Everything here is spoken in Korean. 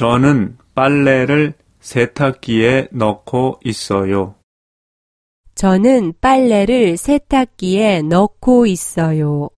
저는 빨래를 세탁기에 넣고 있어요. 저는 빨래를 세탁기에 넣고 있어요.